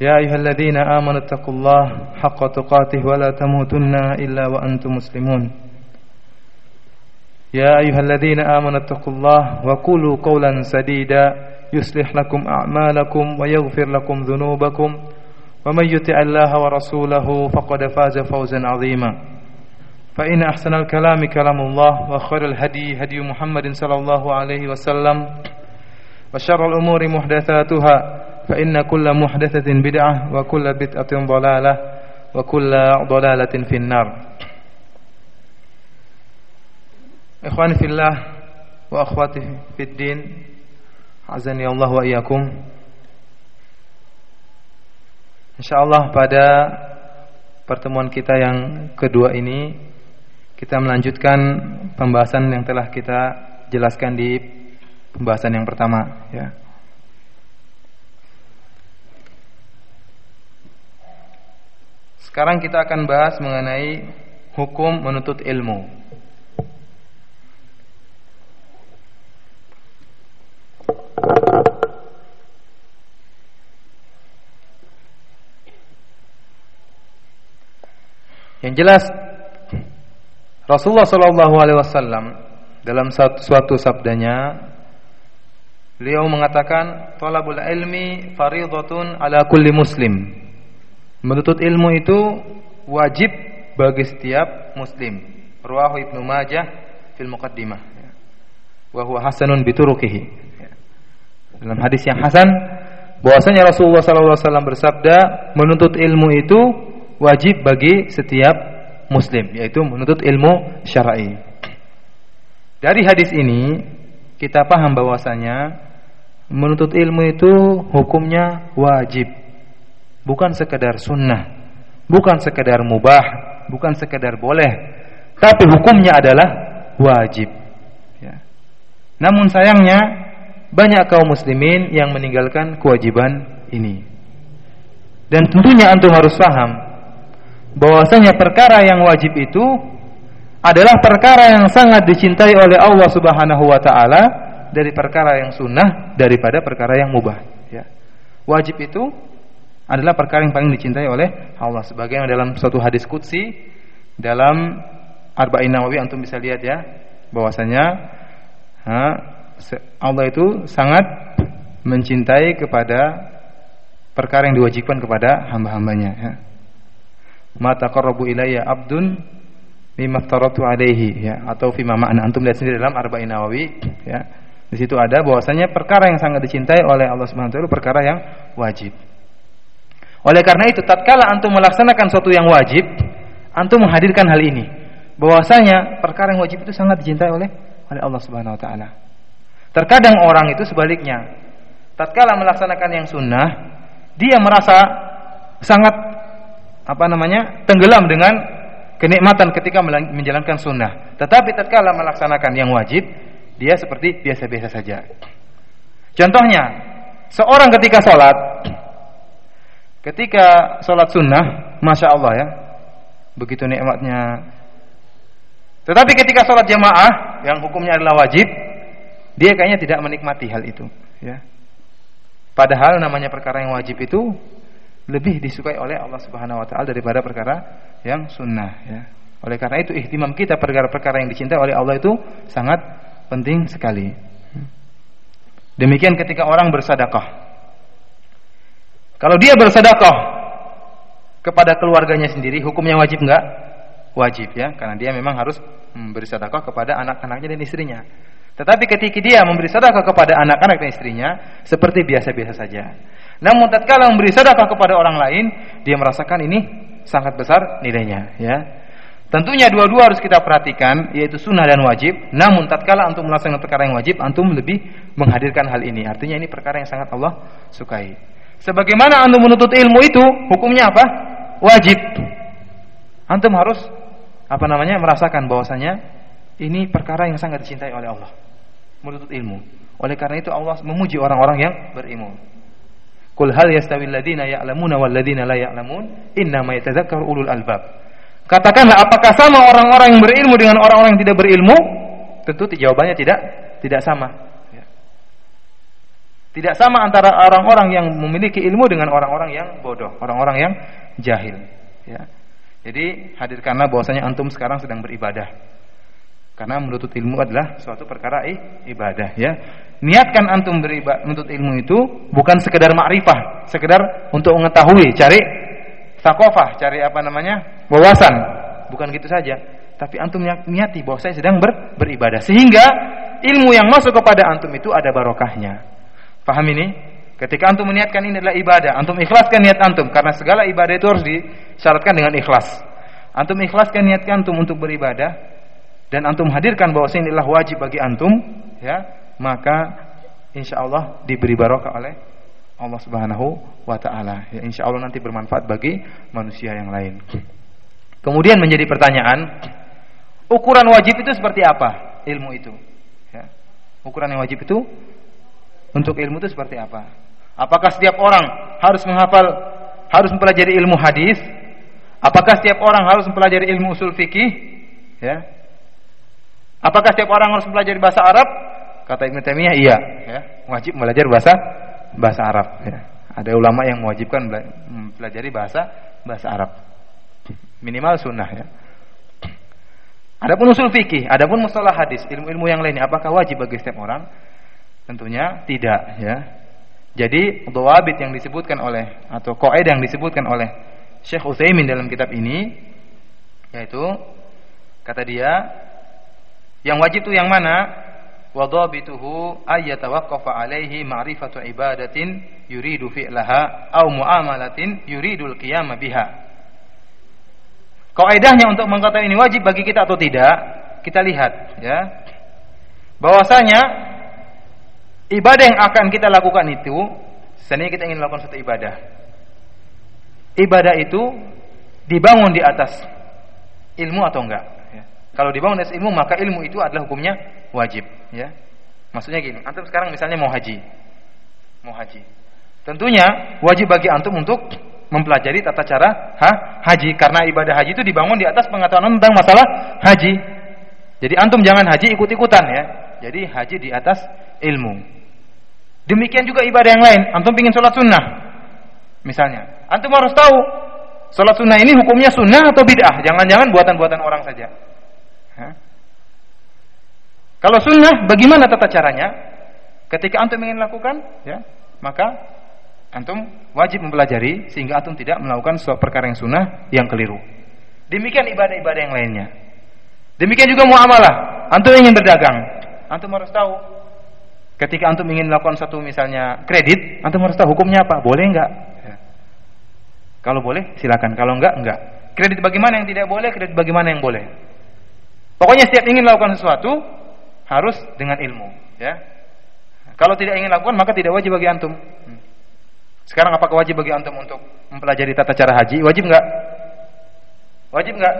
يا أيها الذين آمنوا اتقوا الله حق تقاته ولا تموتن إلا وأنتم مسلمون. يا أيها الذين آمنوا اتقوا الله وقولوا قولا سديدا يصلح لكم أعمالكم ويغفر لكم ذنوبكم. ومن يطع الله ورسوله فقد فاز فوزا عظيما. فإن أحسن الكلام كلام الله وخير الهدي هدي محمد صلى الله عليه وسلم. وشر الأمور محدثاتها. فإن كل محدثة بدعة وكل بدعة ضلالة وكل ضلالة في النار إخواني في الله وأخواتي في الدين عزني الله وإياكم InsyaAllah pada pertemuan kita yang kedua ini Kita melanjutkan pembahasan yang telah kita jelaskan di pembahasan yang pertama ya. Sekarang kita akan bahas mengenai hukum menuntut ilmu. Yang jelas Rasulullah Shallallahu Alaihi Wasallam dalam suatu sabdanya beliau mengatakan talabul ilmi faridatun ala kulli muslim menuntut ilmu itu wajib bagi setiap muslim. Rawahu ibnu majah fil muqaddimah. Wa huwa hasanun biturukihi dalam hadis yang hasan bahwasanya Rasulullah sallallahu alaihi wasallam bersabda menuntut ilmu itu wajib bagi setiap muslim yaitu menuntut ilmu syar'i. Dari hadis ini kita paham bahwasanya menuntut ilmu itu hukumnya wajib. Bukan sekedar sunnah, bukan sekedar mubah, bukan sekedar boleh, tapi hukumnya adalah wajib. Ya. Namun sayangnya banyak kaum muslimin yang meninggalkan kewajiban ini. Dan tentunya antum harus paham bahwasanya perkara yang wajib itu adalah perkara yang sangat dicintai oleh Allah Subhanahu wa taala dari perkara yang sunnah daripada perkara yang mubah ya. Wajib itu adalah perkara yang paling dicintai oleh Allah. Sebagaimana dalam suatu hadis qudsi dalam Arba'in Nawawi antum bisa lihat ya bahwasanya Allah itu sangat mencintai kepada perkara yang diwajibkan kepada hamba-hambanya ya. Ma taqarrabu ilayya abdun mimma aftaratu alaihi ya atau fi ma'na. Antum lihat sendiri dalam Arba'in Nawawi ya. Di situ ada bahwasanya perkara yang sangat dicintai oleh Allah Subhanahu wa taala perkara yang wajib. Oleh karena itu tatkala antum melaksanakan sesuatu yang wajib, antum menghadirkan hal ini. Bahwasanya perkara yang wajib itu sangat dicintai oleh oleh Allah Subhanahu wa taala. Terkadang orang itu sebaliknya. Tatkala melaksanakan yang sunnah, dia merasa sangat apa namanya tenggelam dengan kenikmatan ketika menjalankan sunnah. Tetapi tatkala melaksanakan yang wajib, dia seperti biasa-biasa saja. Contohnya, seorang ketika sholat, ketika sholat sunnah, masya Allah ya, begitu nikmatnya. Tetapi ketika sholat jamaah, yang hukumnya adalah wajib, dia kayaknya tidak menikmati hal itu. Ya. Padahal namanya perkara yang wajib itu lebih disukai oleh Allah Subhanahu wa taala daripada perkara yang sunnah ya. Oleh karena itu ihtimam kita perkara-perkara yang dicintai oleh Allah itu sangat penting sekali. Demikian ketika orang bersedekah. Kalau dia bersedekah kepada keluarganya sendiri, hukumnya wajib enggak? Wajib ya, karena dia memang harus memberi sedekah kepada anak-anaknya dan istrinya. Tetapi ketika dia memberi sedekah kepada anak-anak dan istrinya, seperti biasa-biasa saja. Namun tatkala memberi sedekah kepada orang lain, dia merasakan ini sangat besar nilainya, ya. Tentunya dua-dua harus kita perhatikan yaitu sunnah dan wajib. Namun tatkala antum melaksanakan perkara yang wajib, antum lebih menghadirkan hal ini. Artinya ini perkara yang sangat Allah sukai. Sebagaimana antum menuntut ilmu itu hukumnya apa? Wajib. Antum harus apa namanya merasakan bahwasanya ini perkara yang sangat dicintai oleh Allah. Menuntut ilmu. Oleh karena itu Allah memuji orang-orang yang berilmu. Qul hal yastawil ladina ya'lamuna wal ladina la ya'lamun innama yatadzakkaru ulul albab. Katakanlah apakah sama orang-orang yang berilmu dengan orang-orang yang tidak berilmu? Tentu jawabannya tidak tidak sama. Tidak sama antara orang-orang yang memiliki ilmu dengan orang-orang yang bodoh, orang-orang yang jahil. Ya. Jadi hadirkanlah bahwasanya antum sekarang sedang beribadah. Karena menuntut ilmu adalah suatu perkara ibadah ya. Niatkan antum beribadah menuntut ilmu itu bukan sekedar makrifah, sekedar untuk mengetahui, cari sakofah, cari apa namanya? wawasan. Bukan gitu saja, tapi antum niati bahwa saya sedang ber, beribadah sehingga ilmu yang masuk kepada antum itu ada barokahnya. Paham ini? Ketika antum meniatkan ini adalah ibadah, antum ikhlaskan niat antum karena segala ibadah itu harus disyaratkan dengan ikhlas. Antum ikhlaskan niat antum untuk beribadah dan antum hadirkan bahwa ini adalah wajib bagi antum, ya, maka insya Allah diberi barokah oleh Allah Subhanahu wa taala. Ya, insya nanti bermanfaat bagi manusia yang lain. Kemudian menjadi pertanyaan, ukuran wajib itu seperti apa? Ilmu itu. Ya. Ukuran yang wajib itu untuk ilmu itu seperti apa? Apakah setiap orang harus menghafal, harus mempelajari ilmu hadis? Apakah setiap orang harus mempelajari ilmu usul fikih? Ya. Apakah setiap orang harus mempelajari bahasa Arab? Kata Ibnu Taimiyah, iya, ya. Wajib belajar bahasa bahasa Arab, ya. Ada ulama yang mewajibkan mempelajari bahasa bahasa Arab. Minimal sunnah ya. Adapun usul fikih, adapun mustalah hadis, ilmu-ilmu yang lainnya apakah wajib bagi setiap orang? Tentunya tidak ya. Jadi dhawabit yang disebutkan oleh atau kaidah yang disebutkan oleh Syekh Utsaimin dalam kitab ini yaitu kata dia yang wajib itu yang mana? Wa dhabituhu ay yatawaqqafa alaihi ma'rifatu ibadatin yuridu fi'laha aw muamalatin yuridul qiyam biha. Kaidahnya untuk mengatakan ini wajib bagi kita atau tidak, kita lihat ya. Bahwasanya ibadah yang akan kita lakukan itu, seandainya kita ingin melakukan suatu ibadah, ibadah itu dibangun di atas ilmu atau enggak? Ya. Kalau dibangun di atas ilmu, maka ilmu itu adalah hukumnya wajib. Ya. Maksudnya gini, antum sekarang misalnya mau haji, mau haji, tentunya wajib bagi antum untuk mempelajari tata cara ha, haji karena ibadah haji itu dibangun di atas pengetahuan tentang masalah haji. Jadi antum jangan haji ikut-ikutan ya. Jadi haji di atas ilmu. Demikian juga ibadah yang lain. Antum ingin sholat sunnah, misalnya. Antum harus tahu sholat sunnah ini hukumnya sunnah atau bid'ah. Jangan-jangan buatan-buatan orang saja. Hah? Kalau sunnah, bagaimana tata caranya? Ketika antum ingin lakukan, ya, maka antum wajib mempelajari sehingga antum tidak melakukan suatu perkara yang sunnah yang keliru. Demikian ibadah-ibadah yang lainnya. Demikian juga muamalah. Antum ingin berdagang, antum harus tahu Ketika antum ingin melakukan satu misalnya kredit, antum harus tahu hukumnya apa, boleh enggak? Ya. Kalau boleh, silakan. Kalau enggak, enggak. Kredit bagaimana yang tidak boleh, kredit bagaimana yang boleh. Pokoknya setiap ingin melakukan sesuatu harus dengan ilmu, ya. Kalau tidak ingin lakukan maka tidak wajib bagi antum. Hmm. Sekarang apakah wajib bagi antum untuk mempelajari tata cara haji? Wajib enggak? Wajib enggak?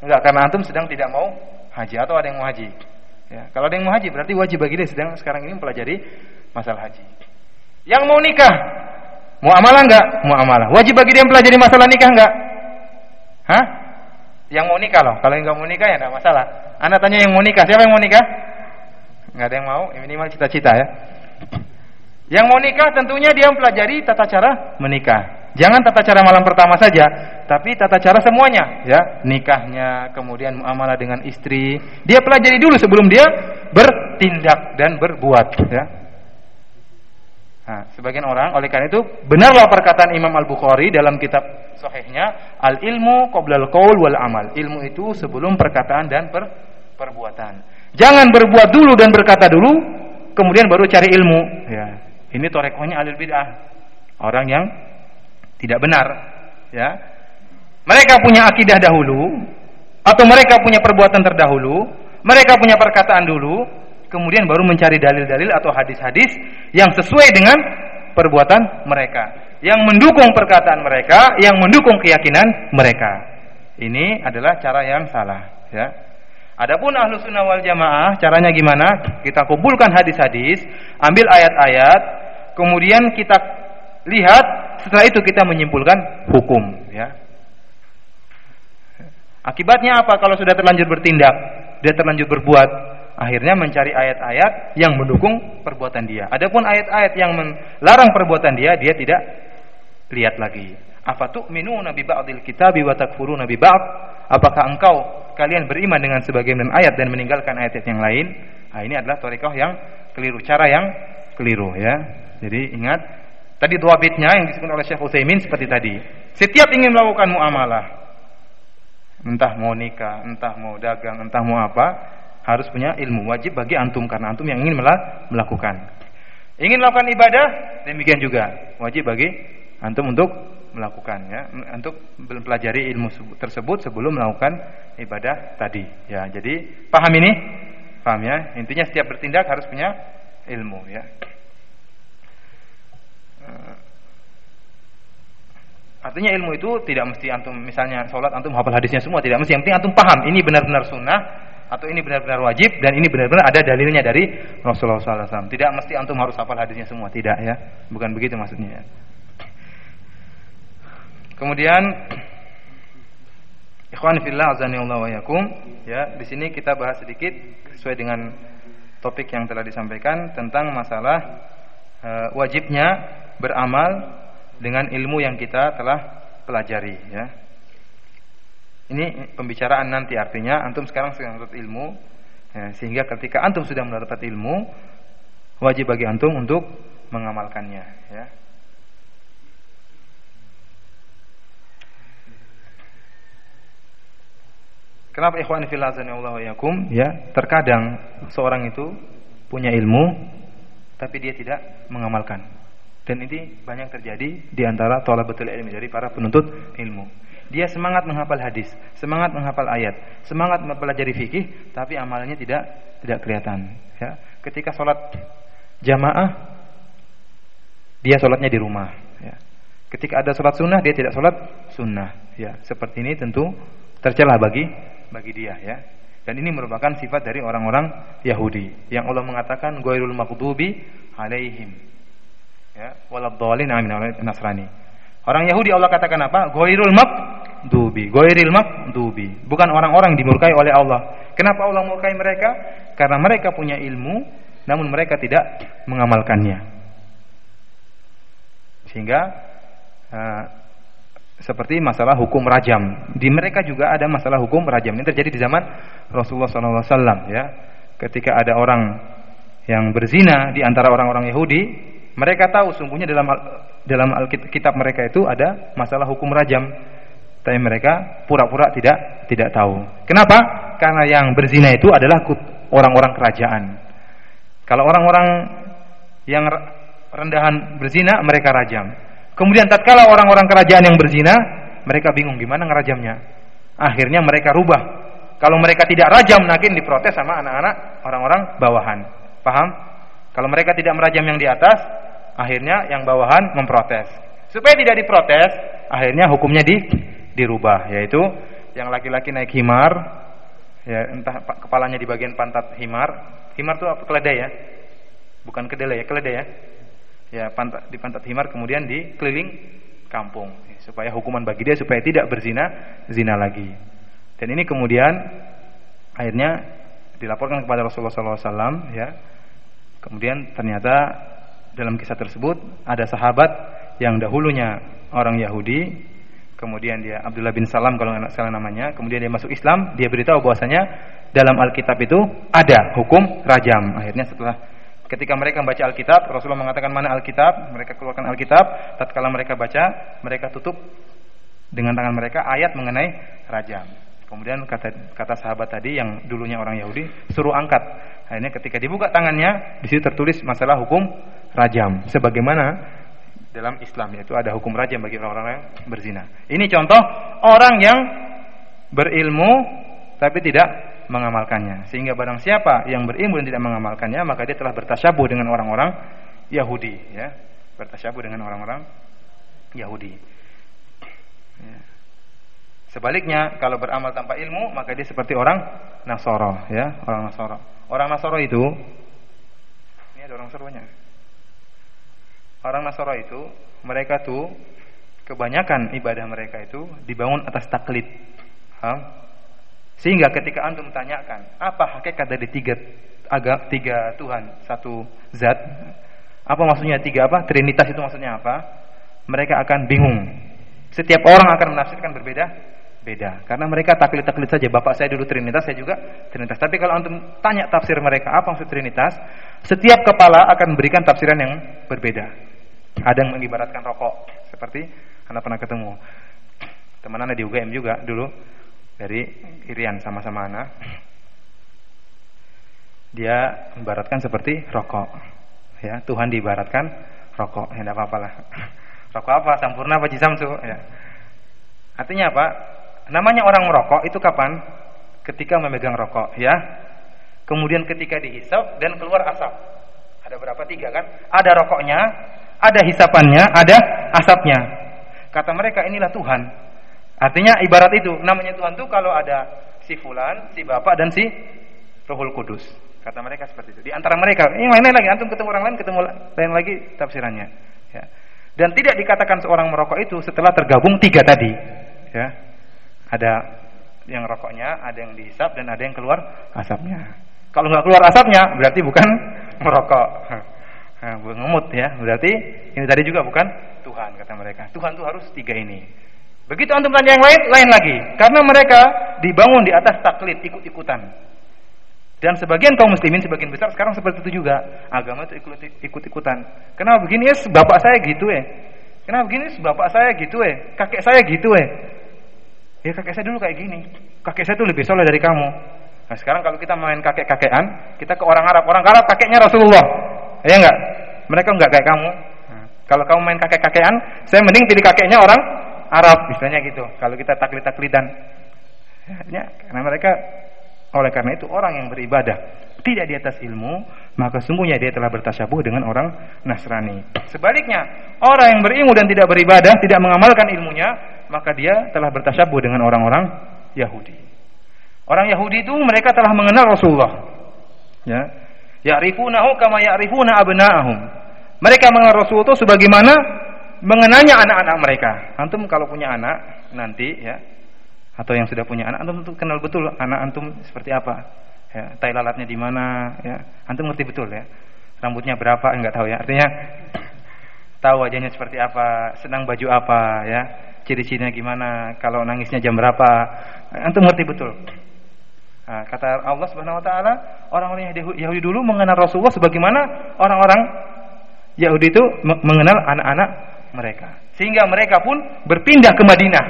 Enggak, karena antum sedang tidak mau haji atau ada yang mau haji. Ya, kalau ada yang mau haji berarti wajib bagi dia sedang sekarang ini mempelajari masalah haji. Yang mau nikah, mau amalah enggak? Mau amalah. Wajib bagi dia mempelajari masalah nikah enggak? Hah? Yang mau nikah loh. Kalau yang enggak mau nikah ya enggak masalah. Anak tanya yang mau nikah, siapa yang mau nikah? Enggak ada yang mau, minimal cita-cita ya. Yang mau nikah tentunya dia mempelajari tata cara menikah. Jangan tata cara malam pertama saja, tapi tata cara semuanya, ya. Nikahnya, kemudian muamalah dengan istri. Dia pelajari dulu sebelum dia bertindak dan berbuat, ya. Nah, sebagian orang oleh karena itu benarlah perkataan Imam Al-Bukhari dalam kitab sahihnya, al-ilmu qabla al-qaul wal amal. Ilmu itu sebelum perkataan dan per perbuatan. Jangan berbuat dulu dan berkata dulu, kemudian baru cari ilmu, ya. Ini torekohnya alil bid'ah. Orang yang tidak benar ya mereka punya akidah dahulu atau mereka punya perbuatan terdahulu mereka punya perkataan dulu kemudian baru mencari dalil-dalil atau hadis-hadis yang sesuai dengan perbuatan mereka yang mendukung perkataan mereka yang mendukung keyakinan mereka Ini adalah cara yang salah, ya. Adapun ahlu sunnah wal jamaah, caranya gimana? Kita kumpulkan hadis-hadis, ambil ayat-ayat, kemudian kita lihat, setelah itu kita menyimpulkan hukum, ya. Akibatnya apa kalau sudah terlanjur bertindak, dia terlanjur berbuat, akhirnya mencari ayat-ayat yang mendukung perbuatan dia. Adapun ayat-ayat yang melarang perbuatan dia, dia tidak lihat lagi. Afatu'minuna bi ba'dil kitabi wa takfuruna bi ba'd? Apakah engkau kalian beriman dengan sebagian ayat dan meninggalkan ayat-ayat yang lain? Nah, ini adalah thariqah yang keliru, cara yang keliru ya. Jadi ingat tadi dua bitnya yang disebut oleh Syekh Utsaimin seperti tadi. Setiap ingin melakukan muamalah, entah mau nikah, entah mau dagang, entah mau apa, harus punya ilmu wajib bagi antum karena antum yang ingin melakukan. Ingin melakukan ibadah, demikian juga wajib bagi antum untuk melakukan ya. Untuk mempelajari ilmu tersebut sebelum melakukan ibadah tadi ya. Jadi paham ini? Paham ya? Intinya setiap bertindak harus punya ilmu ya artinya ilmu itu tidak mesti antum misalnya sholat antum hafal hadisnya semua tidak mesti yang penting antum paham ini benar-benar sunnah atau ini benar-benar wajib dan ini benar-benar ada dalilnya dari Rasulullah SAW. Tidak mesti antum harus hafal hadisnya semua, tidak ya, bukan begitu maksudnya. Kemudian Ikhwan fillah azanillah wa yakum ya di sini kita bahas sedikit sesuai dengan topik yang telah disampaikan tentang masalah e, wajibnya beramal dengan ilmu yang kita telah pelajari ya. Ini pembicaraan nanti artinya antum sekarang sedang menuntut ilmu ya, sehingga ketika antum sudah mendapat ilmu wajib bagi antum untuk mengamalkannya ya. Kenapa ikhwan fillah Allah yakum? Ya, terkadang seorang itu punya ilmu tapi dia tidak mengamalkan. Dan ini banyak terjadi di antara thalabatul ilmi dari para penuntut ilmu. Dia semangat menghafal hadis, semangat menghafal ayat, semangat mempelajari fikih, tapi amalnya tidak tidak kelihatan. Ya. Ketika sholat jamaah, dia sholatnya di rumah. Ya. Ketika ada sholat sunnah, dia tidak sholat sunnah. Ya, seperti ini tentu tercela bagi bagi dia ya. Dan ini merupakan sifat dari orang-orang Yahudi yang Allah mengatakan ghairul maghdubi alaihim. Ya, waladhdallin amin Nasrani. Orang Yahudi Allah katakan apa? Ghairul maghdubi, ghairil maghdubi. Bukan orang-orang dimurkai oleh Allah. Kenapa Allah murkai mereka? Karena mereka punya ilmu namun mereka tidak mengamalkannya. Sehingga uh, seperti masalah hukum rajam. Di mereka juga ada masalah hukum rajam. Ini terjadi di zaman Rasulullah SAW. Ya, ketika ada orang yang berzina di antara orang-orang Yahudi, mereka tahu sungguhnya dalam dalam Alkitab mereka itu ada masalah hukum rajam. Tapi mereka pura-pura tidak tidak tahu. Kenapa? Karena yang berzina itu adalah orang-orang kerajaan. Kalau orang-orang yang rendahan berzina, mereka rajam. Kemudian tatkala orang-orang kerajaan yang berzina, mereka bingung gimana ngerajamnya. Akhirnya mereka rubah. Kalau mereka tidak rajam, mungkin diprotes sama anak-anak orang-orang bawahan. Paham? Kalau mereka tidak merajam yang di atas, akhirnya yang bawahan memprotes. Supaya tidak diprotes, akhirnya hukumnya di dirubah, yaitu yang laki-laki naik himar, ya entah kepalanya di bagian pantat himar. Himar itu apa keledai ya? Bukan kedelai ya, keledai ya ya pantat, di pantat himar kemudian di keliling kampung supaya hukuman bagi dia supaya tidak berzina zina lagi. Dan ini kemudian akhirnya dilaporkan kepada Rasulullah SAW ya. Kemudian ternyata dalam kisah tersebut ada sahabat yang dahulunya orang Yahudi, kemudian dia Abdullah bin Salam kalau nggak salah namanya, kemudian dia masuk Islam, dia beritahu bahwasanya dalam Alkitab itu ada hukum rajam. Akhirnya setelah Ketika mereka membaca Alkitab, Rasulullah mengatakan mana Alkitab, mereka keluarkan Alkitab, tatkala mereka baca, mereka tutup dengan tangan mereka ayat mengenai rajam. Kemudian kata kata sahabat tadi yang dulunya orang Yahudi, suruh angkat. Akhirnya ketika dibuka tangannya, di situ tertulis masalah hukum rajam. Sebagaimana dalam Islam yaitu ada hukum rajam bagi orang-orang yang berzina. Ini contoh orang yang berilmu tapi tidak mengamalkannya. Sehingga barang siapa yang berilmu dan tidak mengamalkannya, maka dia telah bertasyabuh dengan orang-orang Yahudi, ya. Bertasyabuh dengan orang-orang Yahudi. Ya. Sebaliknya, kalau beramal tanpa ilmu, maka dia seperti orang Nasoro, ya, orang Nasoro. Orang Nasoro itu, ini ada orang Nasoronya. Orang Nasoro itu, mereka tuh kebanyakan ibadah mereka itu dibangun atas taklid. Ha? Sehingga ketika antum tanyakan, apa hakikat dari tiga agak tiga Tuhan, satu zat? Apa maksudnya tiga apa? Trinitas itu maksudnya apa? Mereka akan bingung. Setiap orang akan menafsirkan berbeda beda. Karena mereka taklid-taklid saja. Bapak saya dulu trinitas saya juga trinitas. Tapi kalau antum tanya tafsir mereka apa maksud trinitas? Setiap kepala akan memberikan tafsiran yang berbeda. Ada yang mengibaratkan rokok. Seperti anda pernah ketemu. Teman anda di UGM juga dulu. Dari Irian sama-sama anak. Dia membaratkan seperti rokok. Ya Tuhan diibaratkan rokok. Ya tidak apa-apa lah. Rokok apa? Sempurna apa jisamsu ya. Artinya apa Namanya orang merokok itu kapan? Ketika memegang rokok, ya. Kemudian ketika dihisap dan keluar asap. Ada berapa? Tiga kan? Ada rokoknya, ada hisapannya, ada asapnya. Kata mereka inilah Tuhan. Artinya ibarat itu, namanya Tuhan itu kalau ada si fulan, si bapak dan si Rohul Kudus. Kata mereka seperti itu. Di antara mereka, ini lain lagi, antum ketemu orang lain, ketemu lain lagi tafsirannya. Ya. Dan tidak dikatakan seorang merokok itu setelah tergabung tiga tadi. Ya. Ada yang rokoknya, ada yang dihisap dan ada yang keluar asapnya. Kalau nggak keluar asapnya berarti bukan merokok. Nah, ngemut ya. Berarti ini tadi juga bukan Tuhan kata mereka. Tuhan itu harus tiga ini. Begitu antum tanya yang lain, lain lagi. Karena mereka dibangun di atas taklid, ikut-ikutan. Dan sebagian kaum muslimin sebagian besar sekarang seperti itu juga. Agama itu ikut-ikutan. Kenapa begini ya? Bapak saya gitu ya. Kenapa begini? Bapak saya gitu ya. Kakek saya gitu ya. Ya kakek saya dulu kayak gini. Kakek saya tuh lebih soleh dari kamu. Nah sekarang kalau kita main kakek-kakekan, kita ke orang Arab. Orang Arab kakeknya Rasulullah. Ya enggak? Mereka enggak kayak kamu. Nah, kalau kamu main kakek-kakean, saya mending pilih kakeknya orang Arab. Misalnya gitu. Kalau kita taklid-taklidan. Ya, karena mereka oleh karena itu orang yang beribadah tidak di atas ilmu, maka sungguhnya dia telah bertasyabuh dengan orang Nasrani. Sebaliknya, orang yang berilmu dan tidak beribadah, tidak mengamalkan ilmunya, maka dia telah bertasyabuh dengan orang-orang Yahudi. Orang Yahudi itu mereka telah mengenal Rasulullah. Ya. Ya'rifunahu kama ya'rifuna abna'ahum. Mereka mengenal Rasulullah itu sebagaimana mengenalnya anak-anak mereka. Antum kalau punya anak nanti ya atau yang sudah punya anak antum kenal betul anak antum seperti apa ya, tai lalatnya di mana, ya. Antum ngerti betul ya. Rambutnya berapa enggak tahu ya. Artinya tahu wajahnya seperti apa, senang baju apa ya, ciri-cirinya gimana, kalau nangisnya jam berapa. Antum ngerti betul. Nah, kata Allah Subhanahu wa taala, orang-orang Yahudi dulu mengenal Rasulullah sebagaimana orang-orang Yahudi itu mengenal anak-anak mereka. Sehingga mereka pun berpindah ke Madinah.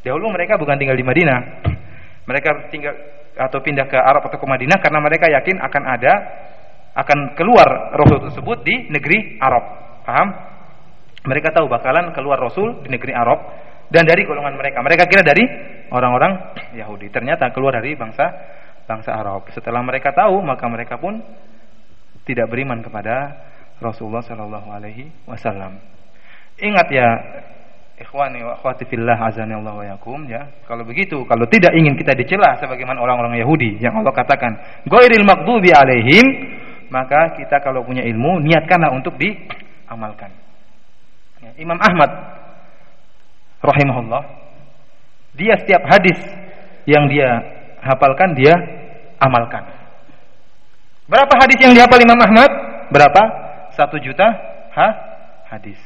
Dahulu mereka bukan tinggal di Madinah. Mereka tinggal atau pindah ke Arab atau ke Madinah karena mereka yakin akan ada akan keluar Rasul tersebut di negeri Arab. Paham? Mereka tahu bakalan keluar Rasul di negeri Arab dan dari golongan mereka. Mereka kira dari orang-orang Yahudi. Ternyata keluar dari bangsa bangsa Arab. Setelah mereka tahu, maka mereka pun tidak beriman kepada Rasulullah Shallallahu alaihi wasallam. Ingat ya Ikhwani wa akhwati fillah azani Allah wa yakum ya. Kalau begitu, kalau tidak ingin kita dicela sebagaimana orang-orang Yahudi yang Allah katakan, ghairil maghdubi alaihim, maka kita kalau punya ilmu niatkanlah untuk diamalkan. Imam Ahmad rahimahullah dia setiap hadis yang dia hafalkan dia amalkan. Berapa hadis yang dihafal Imam Ahmad? Berapa? Satu juta ha? hadis.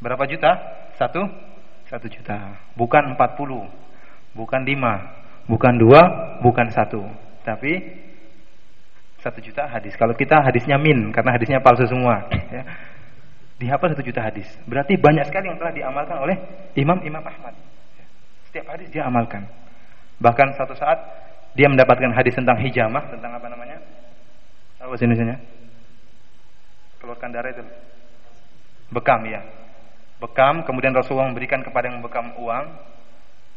Berapa juta? satu satu juta, bukan empat puluh, bukan lima, bukan dua, bukan satu, tapi satu juta hadis. Kalau kita hadisnya min, karena hadisnya palsu semua, ya. Dihafal satu juta hadis. Berarti banyak sekali yang telah diamalkan oleh Imam Imam Ahmad. Setiap hadis dia amalkan. Bahkan satu saat dia mendapatkan hadis tentang hijamah, tentang apa namanya? Tahu bahasa Indonesia? Keluarkan darah itu. Bekam ya bekam, kemudian Rasulullah memberikan kepada yang bekam uang,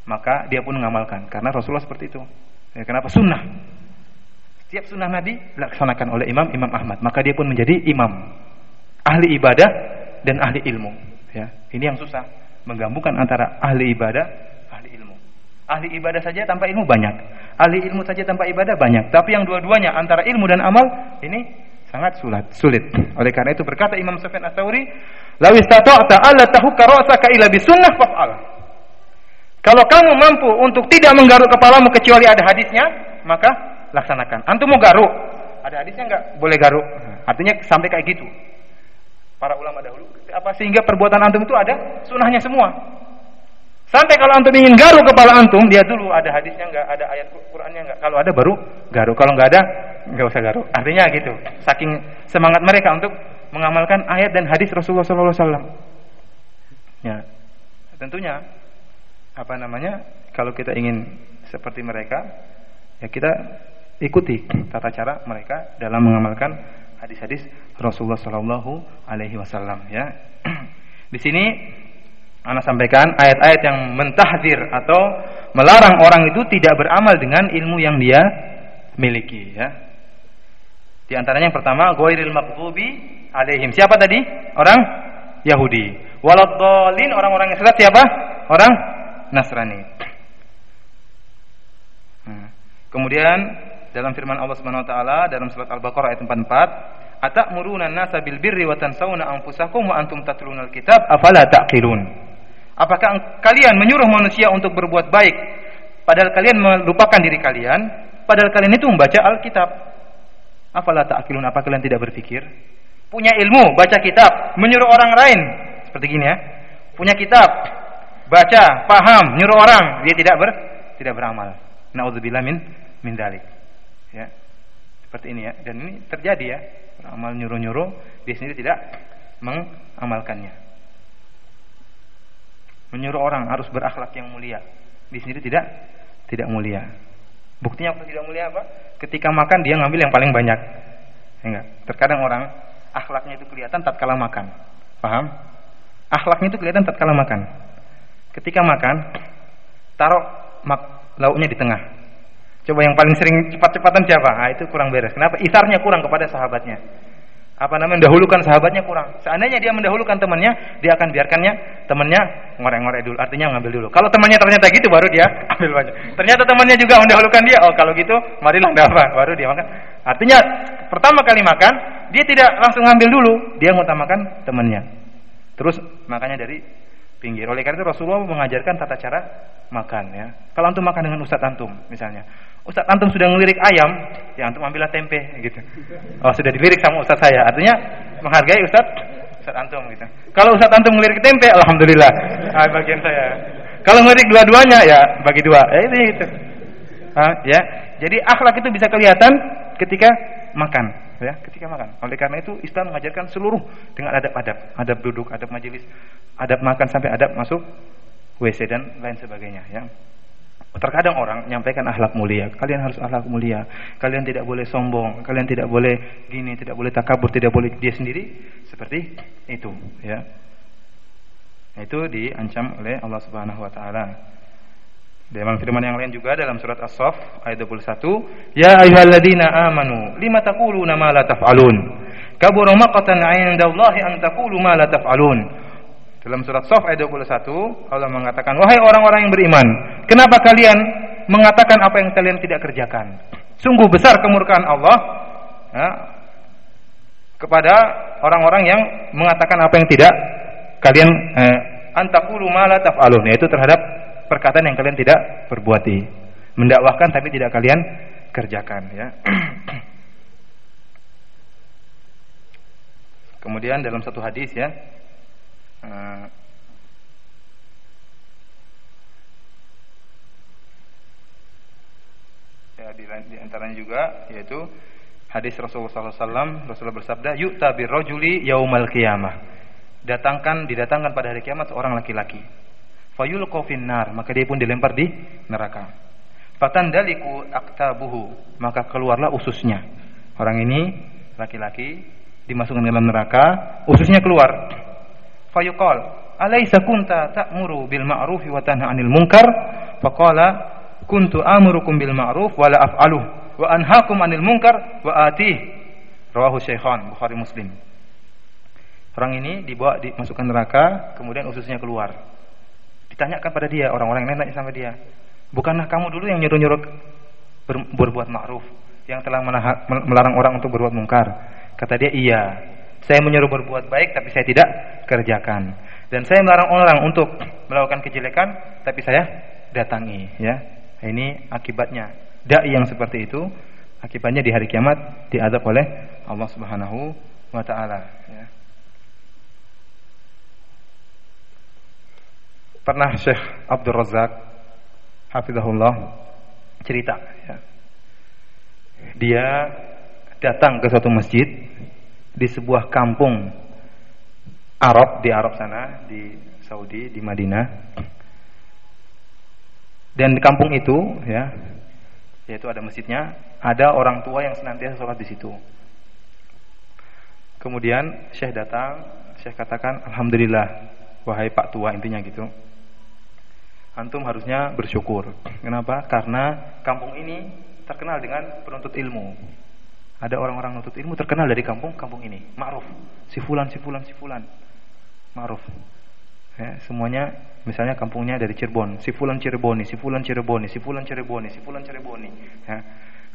maka dia pun mengamalkan. Karena Rasulullah seperti itu. Ya, kenapa? Sunnah. Setiap sunnah Nabi dilaksanakan oleh imam Imam Ahmad. Maka dia pun menjadi imam. Ahli ibadah dan ahli ilmu. Ya, ini yang susah. Menggabungkan antara ahli ibadah, ahli ilmu. Ahli ibadah saja tanpa ilmu banyak. Ahli ilmu saja tanpa ibadah banyak. Tapi yang dua-duanya antara ilmu dan amal ini sangat sulit. Sulit. Oleh karena itu berkata Imam Sufyan Ats-Tsauri, "Law istata'ta alla tahukka ra'saka ila bisunnah faf'al." Kalau kamu mampu untuk tidak menggaruk kepalamu kecuali ada hadisnya, maka laksanakan. Antum mau garuk, ada hadisnya enggak boleh garuk. Artinya sampai kayak gitu. Para ulama dahulu apa sehingga perbuatan antum itu ada sunnahnya semua. Sampai kalau antum ingin garuk kepala antum, dia dulu ada hadisnya enggak, ada ayat Qur'annya enggak. Kalau ada baru garuk. Kalau enggak ada, enggak usah garuk. Artinya gitu. Saking semangat mereka untuk mengamalkan ayat dan hadis Rasulullah SAW. Ya, tentunya apa namanya? Kalau kita ingin seperti mereka, ya kita ikuti tata cara mereka dalam mengamalkan hadis-hadis Rasulullah Sallallahu Alaihi Wasallam. Ya, di sini Anda sampaikan ayat-ayat yang mentahdir atau melarang orang itu tidak beramal dengan ilmu yang dia miliki. Ya, di antaranya yang pertama, Goiril Makbubi alaihim. Siapa tadi? Orang Yahudi. Waladhalin orang-orang yang sesat siapa? Orang Nasrani. Hmm. Kemudian dalam firman Allah Subhanahu wa taala dalam surat Al-Baqarah ayat 44, "Atamuruna an-nasa bil birri wa tansawna anfusakum wa antum tatlunal kitab afala taqilun?" Apakah kalian menyuruh manusia untuk berbuat baik padahal kalian melupakan diri kalian padahal kalian itu membaca Alkitab? Afala taqilun? Apa kalian tidak berpikir? Punya ilmu, baca kitab, menyuruh orang lain seperti gini ya. Punya kitab, baca, paham, nyuruh orang, dia tidak ber tidak beramal. Nauzubillah min min dalik. Ya. Seperti ini ya. Dan ini terjadi ya. Beramal nyuruh-nyuruh, dia sendiri tidak mengamalkannya. Menyuruh orang harus berakhlak yang mulia. Dia sendiri tidak tidak mulia. Buktinya apa tidak mulia apa? Ketika makan dia ngambil yang paling banyak. Enggak. Terkadang orang akhlaknya itu kelihatan tatkala makan. Paham? Akhlaknya itu kelihatan tatkala makan. Ketika makan, taruh mak lauknya di tengah. Coba yang paling sering cepat-cepatan siapa? Ah, itu kurang beres. Kenapa? Isarnya kurang kepada sahabatnya. Apa namanya? Mendahulukan sahabatnya kurang. Seandainya dia mendahulukan temannya, dia akan biarkannya temannya ngorek-ngorek dulu. Artinya ngambil dulu. Kalau temannya ternyata gitu, baru dia ambil banyak. Ternyata temannya juga mendahulukan dia. Oh, kalau gitu, marilah apa, baru dia makan. Artinya pertama kali makan, dia tidak langsung ngambil dulu, dia mengutamakan temannya. Terus makanya dari pinggir. Oleh karena itu Rasulullah mengajarkan tata cara makan ya. Kalau antum makan dengan ustadz antum misalnya. Ustadz antum sudah ngelirik ayam, ya antum ambillah tempe gitu. Oh, sudah dilirik sama ustadz saya. Artinya menghargai ustadz ustadz antum gitu. Kalau ustadz antum ngelirik tempe, alhamdulillah. Ah, bagian saya. Kalau ngelirik dua-duanya ya bagi dua. Ya ini gitu. Ah, ya. Jadi akhlak itu bisa kelihatan ketika makan ya ketika makan. Oleh karena itu Islam mengajarkan seluruh dengan adab-adab, adab duduk, adab majelis, adab makan sampai adab masuk WC dan lain sebagainya ya. Terkadang orang menyampaikan akhlak mulia. Kalian harus akhlak mulia. Kalian tidak boleh sombong. Kalian tidak boleh gini, tidak boleh takabur, tidak boleh dia sendiri seperti itu, ya. Itu diancam oleh Allah Subhanahu taala. Dalam firman yang lain juga dalam surat As-Saff ayat 21, "Ya ayyuhalladzina amanu, lima taquluna ma la taf'alun? Kabura maqatan 'indallahi an taqulu ma la taf'alun." Dalam surat Saff ayat 21, Allah mengatakan, "Wahai orang-orang yang beriman, kenapa kalian mengatakan apa yang kalian tidak kerjakan? Sungguh besar kemurkaan Allah ya, kepada orang-orang yang mengatakan apa yang tidak kalian eh, antakulu ma taf'alun, terhadap perkataan yang kalian tidak perbuati. Mendakwahkan tapi tidak kalian kerjakan ya. Kemudian dalam satu hadis ya uh, ya di, di antaranya juga yaitu hadis Rasulullah SAW Rasulullah bersabda yuk tabir rojuli yaumal qiyamah. Datangkan didatangkan pada hari kiamat seorang laki-laki. Fayulqa finnar maka dia pun dilempar di neraka. Fatandaliku aktabuhu maka keluarlah ususnya. Orang ini laki-laki dimasukkan dalam neraka ususnya keluar fayuqal alaysa kunta ta'muru bil ma'ruf wa tanha 'anil munkar faqala kuntu amurukum bil ma'ruf wa la af'aluh wa anhaakum 'anil munkar wa atih rawahu syaikhan Bukhari Muslim Orang ini dibawa dimasukkan neraka, kemudian ususnya keluar. Ditanyakan pada dia orang-orang yang nanya sama dia, Bukankah kamu dulu yang nyuruh-nyuruh ber, berbuat ma'ruf, yang telah melarang orang untuk berbuat mungkar? Kata dia, "Iya. Saya menyuruh berbuat baik tapi saya tidak kerjakan. Dan saya melarang orang untuk melakukan kejelekan tapi saya datangi." Ya. Ini akibatnya. Dai yang seperti itu akibatnya di hari kiamat diadab oleh Allah Subhanahu wa taala, ya. Pernah Syekh Abdul Razak hafizahullah cerita ya. Dia datang ke suatu masjid di sebuah kampung Arab di Arab sana di Saudi di Madinah. Dan di kampung itu ya yaitu ada masjidnya, ada orang tua yang senantiasa sholat di situ. Kemudian Syekh datang, Syekh katakan, Alhamdulillah, wahai Pak tua intinya gitu antum harusnya bersyukur. Kenapa? Karena kampung ini terkenal dengan penuntut ilmu. Ada orang-orang penuntut ilmu terkenal dari kampung-kampung ini. Ma'ruf. Si fulan, si fulan, si fulan. Ma'ruf. Ya, semuanya misalnya kampungnya dari Cirebon, si fulan Cireboni, si fulan Cireboni, si fulan Cireboni, si fulan Cireboni. Ya.